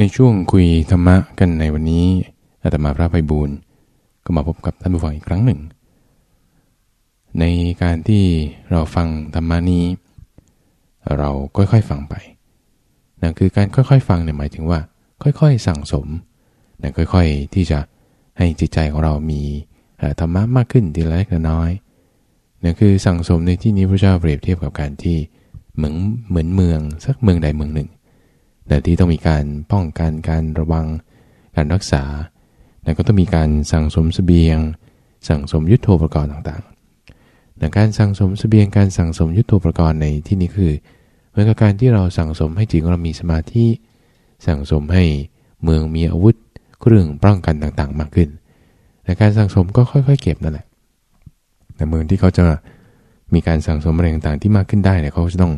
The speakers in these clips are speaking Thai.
ในช่วงคุยธรรมะกันในวันนี้อาตมาพระไพบูลก็มาพบกับท่านผู้ฟังอีกครั้งหนึ่ง ในการที่เราฟังธรรมานี้ เราค่อยๆฟังไปนั่นคือการค่อยๆ ฟังเนี่ยหมายถึงว่า ค่อยๆ สั่งสมนั่นค่อยๆ ที่จะให้จิตใจของเรามีธรรมะมากขึ้นทีละเล็กละน้อยนั่นคือสั่งสมในที่นี้พระเจ้าเปรียบเทียบกับการที่เหมือนเหมือนเมืองสักเมืองใดเมืองหนึ่ง แต่ที่ต้องมีการป้องกันการระวัง การรักษาแล้วก็ต้องมีการสั่งสมสเสบียง สั่งสมยุทโธปกรณ์ต่างๆในการสั่งสมสเสบียงการสั่งสมยุทโธปกรณ์ในที่นี้คือเหมือนกับการที่เราสั่งสมให้จิตของเรามีสมาธิสั่งสมให้เมืองมีอาวุธเครื่องป้องกันต่างๆ มากขึ้น แต่การสั่งสมก็ค่อยๆ เก็บนั่นแหละ แต่เมืองที่เขาจะมีการสั่งสมอะไรต่างๆที่มากขึ้นได้เนี่ยเขาจะต้อง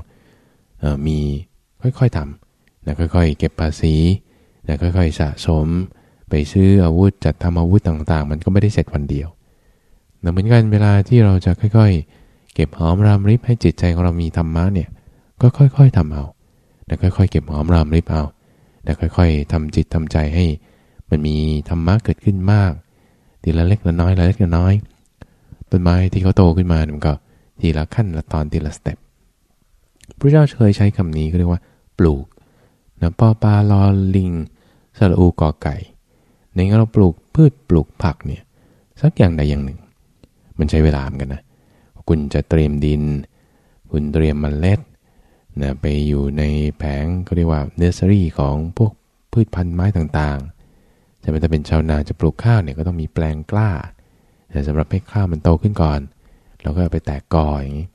ออมีค่อยๆทำ นะค่อยๆเก็บภาษีนะค่อยๆสะสม ไปซื้ออาวุธจัดทำอาวุธต่างๆ มันก็ไม่ได้เสร็จวันเดียวเหมือนกันเวลาที่เราจะค่อยๆ เก็บหอมรามริบให้จิตใจของเรามีธรรมะเนี่ยก็ค่อยๆทำเอาแล้วค่อยๆ เก็บหอมรามริบเอาแล้วค่อยๆทำจิตทำใจให้ มันมีธรรมะเกิดขึ้นมากทีละเล็กละน้อยละเล็กละน้อยต้นไม้ที่เขาโตขึ้นมามันก็ทีละขั้นละตอนทีละสเต็ปพระเจ้าเคยใช้คำนี้ก็เรียกว่า ปลูก นะปอปลาลอลิงสระอูกอไก่ ในเราปลูกพืชปลูกผักเนี่ยสักอย่างใดอย่างหนึ่ง มันใช้เวลาเหมือนกันนะ คุณจะเตรียมดิน คุณเตรียมมเมล็ดนะไปอยู่ในแผงก็เรียกว่าเนสซอรี่ของพวกพืชพันธุ์ไม้ต่างๆจะเป็นถ้าเป็นชาวนาจะปลูกข้าวเนี่ยก็ต้องมีแปลงกล้า แต่สำหรับให้ข้าวมันโตขึ้นก่อน เราก็ไปแตกกออย่างนี้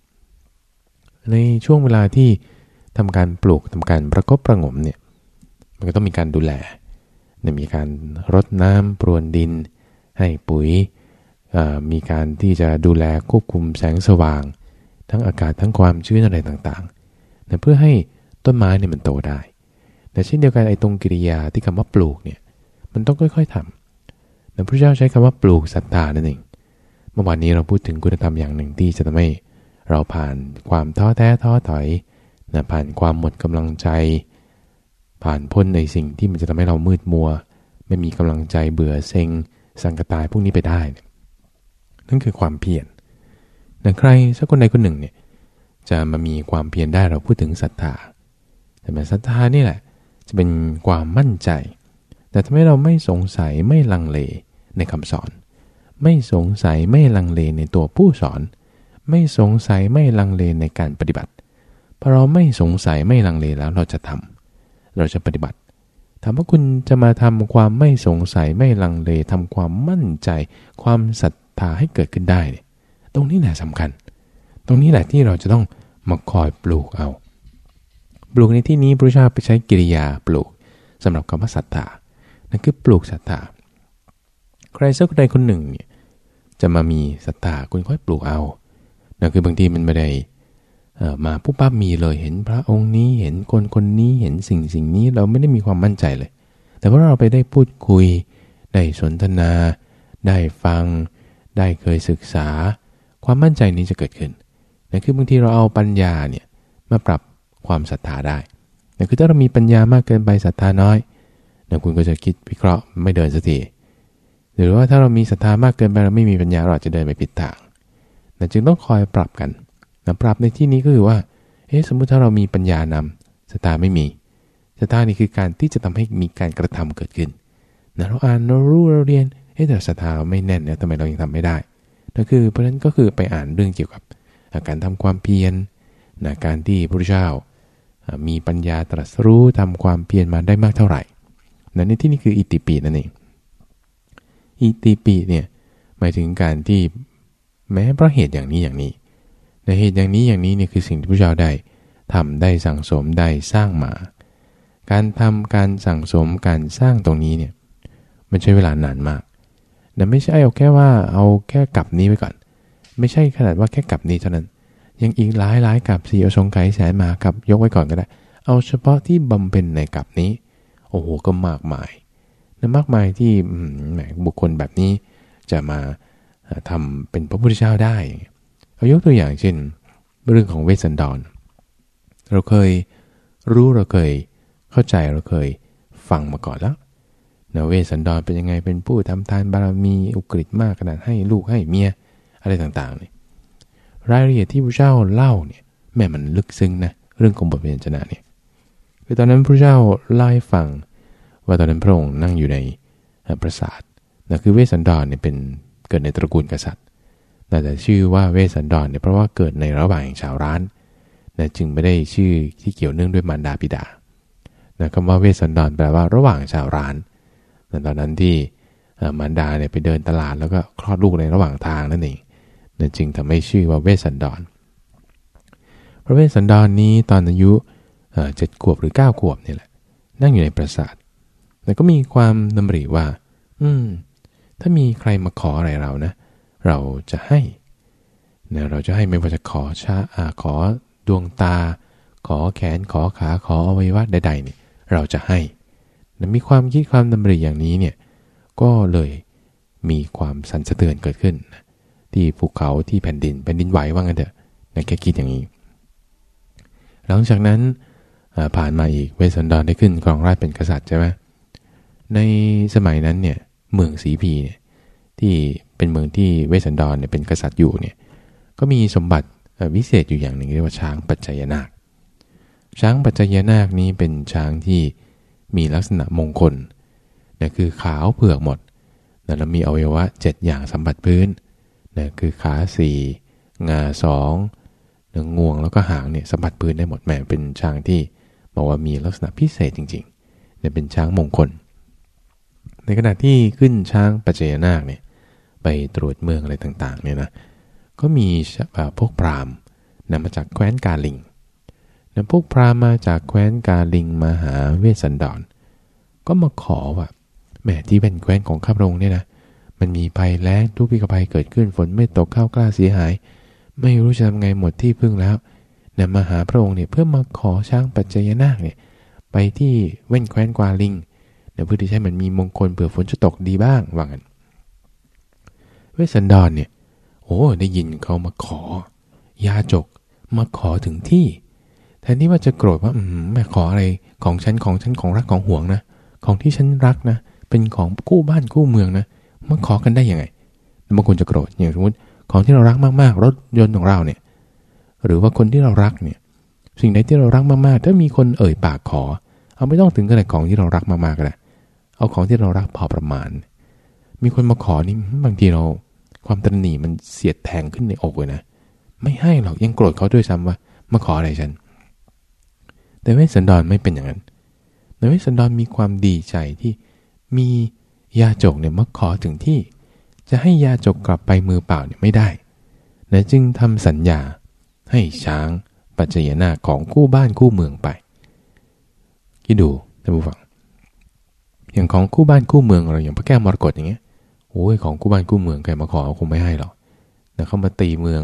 ในช่วงเวลาที่ ทำการปลูกทำการประกบประงมเนี่ยมันก็ต้องมีการดูแลมีการรดน้ำปรวนดิน ให้ปุ๋ยมีการที่จะดูแลควบคุมแสงสว่าง ทั้งอากาศทั้งความชื้นอะไรต่างๆนะเพื่อให้ต้นไม้เนี่ยมันโตได้ แต่เช่นเดียวกันไอ้ตรงกิริยาที่คำว่าปลูกเนี่ยมันต้องค่อยๆทำแต่พระเจ้าใช้คำว่าปลูกศรัทธานั่นเองเมื่อวานนี้เราพูดถึงคุณธรรมอย่างหนึ่งที่จะทำให้เราผ่านความท้อแท้ท้อถอย นะผ่านความหมดกำลังใจ ผ่านพ้นในสิ่งที่มันจะทำให้เรามืดมัว ไม่มีกำลังใจเบื่อเซ็ง สังกตายพวกนี้ไปได้ นั่นคือความเพียรแต่ใครสักคนใดคนหนึ่งเนี่ยจะมามีความเพียรได้เราพูดถึงศรัทธา แต่ศรัทธานี่แหละจะเป็นความมั่นใจ แต่ทำให้เราไม่สงสัยไม่ลังเลในคำสอน ไม่สงสัยไม่ลังเลในตัวผู้สอน ไม่สงสัยไม่ลังเลในการปฏิบัติ พอเราไม่สงสัยไม่ลังเลแล้วเราจะทำเราจะปฏิบัติถามว่าคุณจะมาทำความไม่สงสัยไม่ลังเลทำความมั่นใจ ความศรัทธาให้เกิดขึ้นได้ ตรงนี้แหละสำคัญ ตรงนี้แหละที่เราจะต้องมาคอยปลูกเอา ปลูกในที่นี้พระเจ้าไปใช้กิริยาปลูกสำหรับคำว่าศรัทธานั่นคือปลูกศรัทธาใครสักคนใดคนหนึ่งเนี่ยจะมามีศรัทธาคุณค่อยปลูกเอานั่นคือบางทีมันไม่ได้ มาปุ๊บปั๊บมีเลยเห็นพระองค์นี้เห็นคนคนนี้เห็นสิ่งสิ่งนี้เราไม่ได้มีความมั่นใจเลย แต่ว่าเราไปได้พูดคุย ได้สนทนา ได้ฟัง ได้เคยศึกษา ความมั่นใจนี้จะเกิดขึ้นนั่นคือบางทีเราเอาปัญญาเนี่ยมาปรับความศรัทธาได้นั่นคือถ้าเรามีปัญญามากเกินไปศรัทธาน้อยนั่นคุณก็จะคิดวิเคราะห์ไม่เดินสักทีหรือว่าถ้าเรามีศรัทธามากเกินไปเราไม่มีปัญญาเราจะเดินไปผิดทางนั่นจึงต้องคอยปรับกัน นะปรับในที่นี้ก็คือว่า เอ๊ะสมมุติถ้าเรามีปัญญานำสตาไม่มีสตานี่คือการที่จะทำให้มีการกระทำเกิดขึ้นนะเราอ่านเรารู้เราเรียนเอ๊ะแต่สตาไม่แน่นเนี่ยทำไมเรายังทำไม่ได้นั่นคือเพราะฉะนั้นก็คือไปอ่านเรื่องเกี่ยวกับการทำความเพียรนะการที่พระเจ้ามีปัญญาตรัสรู้ทำความเพียรมาได้มากเท่าไหร่นั่นในที่นี้คืออิติปีนั่นเองอิติปีเนี่ยหมายถึงการที่แม้เพราะเหตุอย่างนี้อย่างนี้ ในเหตุอย่างนี้อย่างนี้เนี่ยคือสิ่งที่พระเจ้าได้ทำได้สั่งสมได้สร้างมา การทำการสั่งสมการสร้างตรงนี้เนี่ยมันใช้เวลานานมากแต่ไม่ใช่เอาแค่ว่าเอาแค่กลับนี้ไว้ก่อน ไม่ใช่ขนาดว่าแค่กลับนี้เท่านั้น ยังอีกหลายหลายกับสี่อสงไขยแสนมากับยกไว้ก่อนก็ได้ เอาเฉพาะที่บำเพ็ญในกับนี้ โอ้โหก็มากมายนะมากมายที่แหมบุคคลแบบนี้จะมาทำเป็นพระพุทธเจ้าได้ เอายกตัวอย่างเช่น เรื่องของเวสันดร เราเคยรู้เราเคยเข้าใจเราเคยฟังมาก่อนแล้วนะเวสันดรเป็นยังไงเป็นผู้ทำทานบารมีอุกฤษมากขนาดให้ลูกให้เมียอะไรต่างๆเนี่ยรายละเอียดที่พระเจ้าเล่าเนี่ยแม่มันลึกซึ้งนะเรื่องของบทเรียนชนะเนี่ยคือตอนนั้นพระเจ้าเล่าให้ฟัง ว่าตอนนั้นพระองค์นั่งอยู่ในปราสาทนะคือเวสสันดรเนี่ยเป็นเกิดในตระกูลกษัตริย์ แต่ชื่อว่าเวสสันดรเนี่ยเพราะว่าเกิดในระหว่างชาวร้านนะจึงไม่ได้ชื่อที่เกี่ยวเนื่องด้วยมารดาบิดานะคำว่าเวสสันดรแปลว่าระหว่างชาวร้านนะตอนนั้นที่มารดาเนี่ยไปเดินตลาดแล้วก็คลอดลูกในระหว่างทางนั่นเองนะจึงทำให้ชื่อว่าเวสสันดร พระเวสสันดรนนี้ตอนอายุเจ็ดขวบหรือเก้าขวบนี่แหละ นั่งอยู่ในปราสาทแล้วก็มีความดำริว่า อืม ถ้ามีใครมาขออะไรเรานะเเราจะให้นะเราจะให้ไม่ว่าจะขอชาอาขอดวงตา ขอแขนขอขาขออวัยวะใดๆเนี่ยเราจะให้นะมีความคิดความดำริอย่างนี้เนี่ยก็เลยมีความสั่นสะเทือนเกิดขึ้น ที่ภูเขาที่แผ่นดินแผ่นดินไหวว่างั้นเถอะนะแค่คิดอย่างนี้ หลังจากนั้นผ่านมาอีกเวสสันดรได้ขึ้นครองราชเป็นกษัตริย์ใช่ไหมในสมัยนั้นเนี่ยเมืองสีพีเนี่ยที่ เป็นเมืองที่เวสันดรเนี่ยเป็นกษัตริย์อยู่เนี่ยก็มีสมบัติวิเศษอยู่อย่างหนึ่งเรียกว่าช้างปัจจยนาค ช้างปัจจยนาคนี้เป็นช้างที่มีลักษณะมงคลนะคือขาวเผือกหมดนะแล้วมีอวัยวะ 7 อย่างสัมผัสพื้นนะคือขาสี่งาสองนะงวงแล้วก็หางเนี่ยสัมผัสพื้นได้หมดแหมเป็นช้างที่บอกว่ามีลักษณะพิเศษจริงๆเนี่ยเป็นช้างมงคล ในขณะที่ขึ้นช้างปัจเจยนาคเนี่ย ไปตรวจเมืองอะไรต่างๆเนี่ยนะก็มีพวกพราหมณ์นำมาจากแคว้นกาลิงนะพวกพราหมณ์มาจากแคว้นกาลิงมาหาเวสสันดร ก็มาขอว่าแม่ที่เป็นแคว้นของข้าพระองค์เนี่ยนะมันมีภัยแล้งทุกปีกภัยเกิดขึ้นฝนไม่ตกข้าวกล้าเสียหาย ไม่รู้จะทำไงหมดที่พึ่งแล้วนำมาหาพระองค์เนี่ยเพื่อมาขอช้างปัจจยนาคเนี่ยไปที่เว้นแคว้นกาลิงเพื่อที่ให้มันมีมงคลเผื่อฝนจะตกดีบ้างว่างั้น เวสันดรเนี่ย โอ้ได้ยินเขามาขอ ยาจกมาขอถึงที่แทนที่ว่าจะโกรธว่า อืมแม่ขออะไรของฉันของฉันของรักของห่วงนะของที่ฉันรักนะ เป็นของกู้บ้านกู้เมืองนะมาขอกันได้ยังไงบางคนจะโกรธอย่างสมมติของที่เรารักมากๆ รถยนต์ของเราเนี่ย หรือว่าคนที่เรารักเนี่ย สิ่งใดที่เรารักมากๆ ถ้ามีคนเอ่ยปากขอ เอาไม่ต้องถึงขนาดของที่เรารักมากๆก็ได้เอาของที่เรารักพอประมาณ มีคนมาขอนี่บางทีเรา ความตรหนี่มันเสียดแทงขึ้นในอกเลยนะ ไม่ให้หรอกยังโกรธเขาด้วยซ้ำว่ามาขออะไรฉัน แต่เวสสันดรไม่เป็นอย่างนั้นแต่เวสสันดรมีความดีใจที่มียาจกเนี่ยมาขอถึงที่ จะให้ยาจกกลับไปมือเปล่าเนี่ยไม่ได้และจึงทำสัญญาให้ช้างปัจจยนาของคู่บ้านคู่เมืองไปคิดดูท่านผู้ฟังอย่างของคู่บ้านคู่เมืองเราอย่างพระแก้วมรกตอย่างเงี้ย โอ้ยของคู่บ้านคู่เมืองใครมาขอคงไม่ให้หรอกแต่เขามาตีเมือง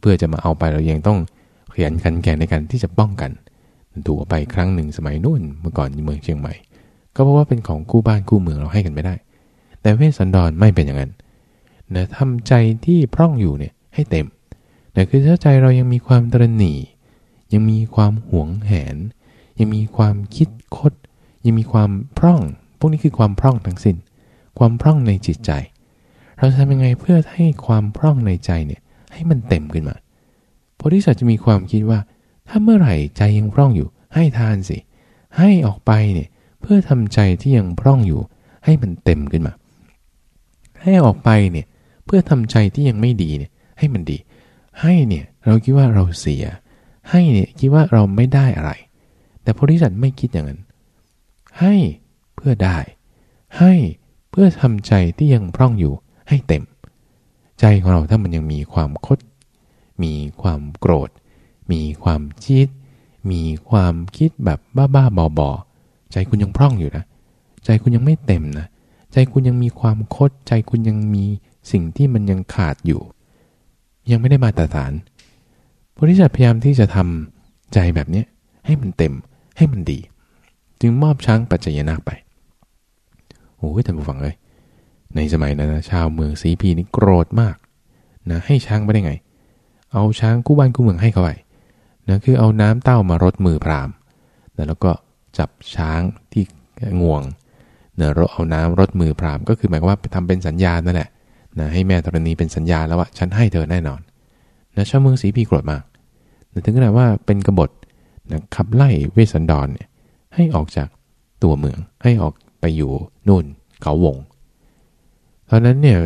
เพื่อจะมาเอาไปเรายังต้องขยันขันแข่งในการที่จะป้องกันถูกไปครั้งหนึ่งสมัยนู่นเมื่อก่อนเมืองเชียงใหม่ ก็เพราะว่าเป็นของคู่บ้านคู่เมืองเราให้กันไม่ได้ แต่เวสสันดรไม่เป็นอย่างนั้นนะทำใจที่พร่องอยู่เนี่ยให้เต็มแต่คือถ้าใจเรายังมีความตรณียังมีความหวงแหน ยังมีความคิดคด ยังมีความพร่อง พวกนี้คือความพร่องทั้งสิน้น ความพร่องในจิตใจ เราจะทำยังไงเพื่อให้ความพร่องในใจเนี่ยให้มันเต็มขึ้นมาโพธิสัตว์จะมีความคิดว่า ถ้าเมื่อไหร่ใจยังพร่องอยู่ ให้ทานสิ ให้ออกไปเนี่ยเพื่อทำใจที่ยังพร่องอยู่ ให้มันเต็มขึ้นมา ให้ออกไปเนี่ยเพื่อทำใจที่ยังไม่ดีเนี่ยให้มันดี ให้เนี่ยเราคิดว่าเราเสีย ให้เนี่ยคิดว่าเราไม่ได้อะไร แต่โพธิสัตว์ไม่คิดอย่างนั้น ให้เพื่อได้ ให้ พื่อทำใจที่ยังพร่องอยู่ให้เต็ม ใจของเราถ้ามันยังมีความคด มีความโกรธ มีความจิดมีความคิดแบบบ้าๆบอๆใจคุณยังพร่องอยู่นะ ใจคุณยังไม่เต็มนะ ใจคุณยังมีความคด ใจคุณยังมีสิ่งที่มันยังขาดอยู่ ยังไม่ได้มาตรฐานบริษัทพยายามที่จะทำใจแบบนี้ให้มันเต็มให้มันดี จึงมอบช้างปัจจยนาคไป โอ้ยท่านผู้ฟังเลย ในสมัยนั้นนะชาวเมืองสีพีนี่โกรธมากนะให้ช้างไปได้ไง เอาช้างกู้บ้านกู้เมืองให้เขาไปนะคือเอาน้ำเต้ามารดมือพรามแล้วก็จับช้างที่ง่วงเนอะเอาน้ำรดมือพรามก็คือหมายว่าไปทำเป็นสัญญาณนั่นแหละนะให้แม่ธรณีเป็นสัญญาแล้วว่าฉันให้เธอแน่นอนนะชาวเมืองสีพีโกรธมากนะถึงขนาดว่าเป็นกบฏนะขับไล่เวสสันดรเนี่ยให้ออกจากตัวเมืองให้ออก ไปอยู่นู่นเขาวง ตอนนั้นเนี่ย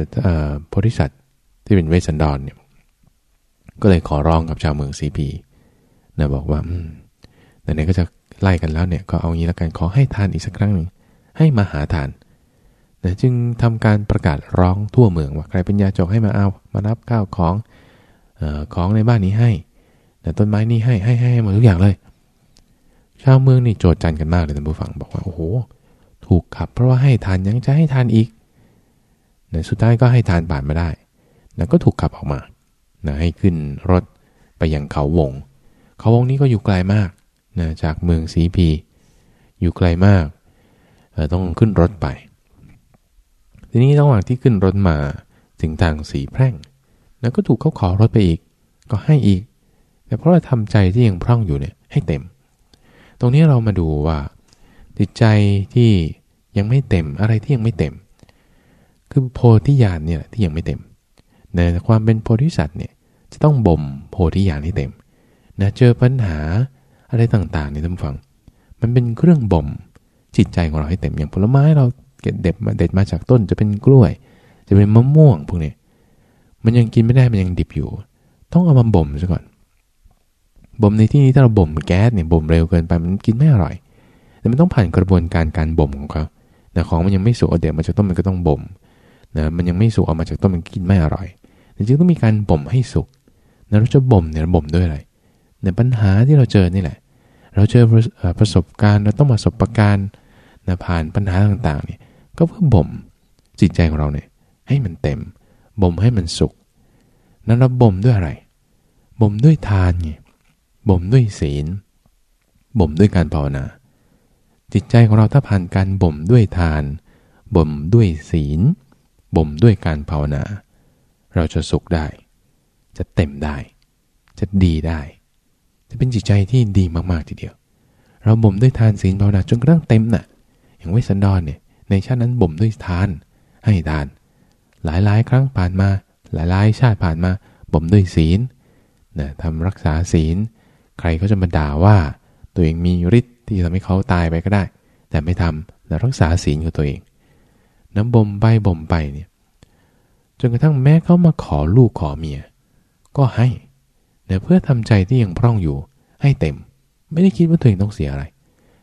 โพธิสัตว์ที่เป็นเวสสันดรเนี่ยก็เลยขอร้องกับชาวเมืองสีพีนะบอกว่าไหนๆก็จะไล่กันแล้วเนี่ยก็เอางี้ล้วกันขอให้ทานอีกสักครั้งหนึ่งให้มาหาทานนะจึงทำการประกาศร้องทั่วเมืองว่าใครเป็นยาจกให้มาเอา มารับข้าวของอของในบ้านนี้ให้นะต้นไม้นี้ให้ให้ให้หมดทุกอย่างเลย ชาวเมืองนี่โจดจันกันมากเลยท่านผู้ฟังบอกว่าโอ้โห ถูกขับ เพราะว่าให้ทานยังจะให้ทานอีกนะสุดท้ายก็ให้ทานผ่านมาได้นะก็ถูกขับออกมานะให้ขึ้นรถไปยังเขาวง เขาวงนี้ก็อยู่ไกลมากนะจากเมืองสีพี อยู่ไกลมากต้องขึ้นรถไป ทีนี้ระหว่างที่ขึ้นรถมาถึงทางสีแพร่ง แล้วก็ถูกเขาขอรถไปอีก ก็ให้อีก แต่เพราะเราทำใจที่ยังพร่องอยู่เนี่ยให้เต็ม ตรงนี้เรามาดูว่าจิตใจที่ ยังไม่เต็มอะไรที่ยังไม่เต็ม คือโพธิญาณเนี่ยที่ยังไม่เต็มในความเป็นโพธิสัตว์เนี่ยจะต้องบ่มโพธิญาณให้เต็มนะเจอปัญหาอะไรต่างๆในท่านฟัง มันเป็นเครื่องบ่มจิตใจของเราให้เต็มอย่างผลไม้เราเก็บเด็ดมาเด็ดมาจากต้นจะเป็นกล้วย จะเป็นมะม่วงพวกนี้มันยังกินไม่ได้มันยังดิบอยู่ ต้องเอามาบ่มซะก่อนบ่มในที่นี้ถ้าเราบ่มแก๊สเนี่ยบ่มเร็วเกินไปมันกินไม่อร่อย แต่มันต้องผ่านกระบวนการการบ่มของเขา แต่ของมันยังไม่สุกเด็ดมาจากต้นมันก็ต้องบ่มนะมันยังไม่สุกออกมาจากต้นมันกินไม่อร่อยจึงต้องมีการบ่มให้สุกนะเราจะบ่มเนี่ยบ่มด้วยอะไรในปัญหาที่เราเจอนี่แหละ เราเจอประสบการณ์เราต้องมาประสบการณ์นะผ่านปัญหาต่างๆเนี่ยก็เพื่อบ่มจิตใจของเราเนี่ยให้มันเต็มบ่มให้มันสุขนั้นเราบ่มด้วยอะไรบ่มด้วยทานไงบ่มด้วยศีลบ่มด้วยการภาวนา จิตใจของเราถ้าผ่านการบ่มด้วยทาน บ่มด้วยศีล บ่มด้วยการภาวนา เราจะสุขได้ จะเต็มได้ จะดีได้ จะเป็นจิตใจที่ดีมากๆทีเดียว เราบ่มด้วยทานศีลภาวนาจนกระทั่งเต็มนะ่ะ อย่างเวสันดรเนี่ยในชาตินั้นบ่มด้วยทาน ให้ทาน หลายๆ ครั้งผ่านมา หลายๆ ชาติผ่านมาบ่มด้วยศีลนะทำรักษาศีล ใครเขาจะมาด่าว่าตัวเองมีฤทธิ ที่ทำให้เขาตายไปก็ได้ แต่ไม่ทำแต่รักษาศีลของตัวเอง น้ำบ่มไปบ่มไปเนี่ยจนกระทั่งแม้เขามาขอลูกขอเมีย ก็ให้เน่เพื่อทำใจที่ยังพร่องอยู่ให้เต็ม ไม่ได้คิดว่าตัวเองต้องเสียอะไร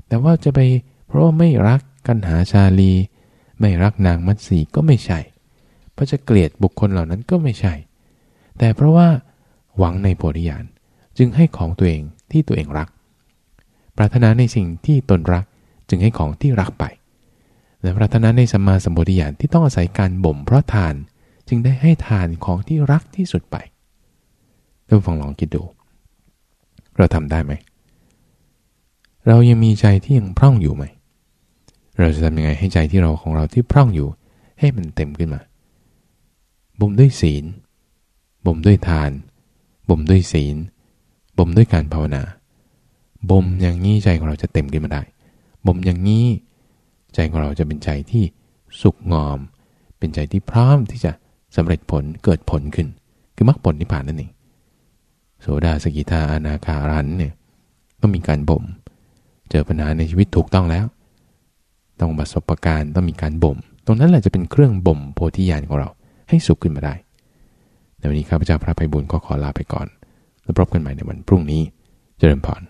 แต่ว่าจะไปเพราะว่าไม่รักกันหาชาลี ไม่รักนางมัตสีก็ไม่ใช่ เพราะจะเกลียดบุคคลเหล่านั้นก็ไม่ใช่ แต่เพราะว่าหวังในโพธิญาณจึงให้ของตัวเองที่ตัวเองรัก ปรารถนาในสิ่งที่ตนรักจึงให้ของที่รักไป และปรารถนาในสัมมาสัมปวิญาณที่ต้องอาศัยการบ่มเพราะทานจึงได้ให้ทานของที่รักที่สุดไปท่านฟังลองคิดดู เราทำได้ไหม เรายังมีใจที่ยังพร่องอยู่ไหม เราจะทำยังไงให้ใจที่เราของเราที่พร่องอยู่ ให้มันเต็มขึ้นมา บ่มด้วยศีล บ่มด้วยทาน บ่มด้วยศีล บ่มด้วยการภาวนา บ่มอย่างนี้ใจของเราจะเต็มขึ้นมาได้บ่มอย่างนี้ ใจของเราจะเป็นใจที่สุขงอม เป็นใจที่พร้อมที่จะสำเร็จผลเกิดผลขึ้น คือมรรคผลนิพพานนั่นเองโสดาสกิทาอนาคารันเนี่ยต้องมีการบ่ม เจอปัญหาในชีวิตถูกต้องแล้ว ต้องประสบการณ์ต้องมีการบ่ม ตรงนั้นแหละจะเป็นเครื่องบ่มโพธิญาณของเราให้สุขขึ้นมาได้ในวันนี้ข้าพเจ้าพระภัยบุญก็ขอลาไปก่อน แล้วพบกันใหม่ในวันพรุ่งนี้ เจริญพร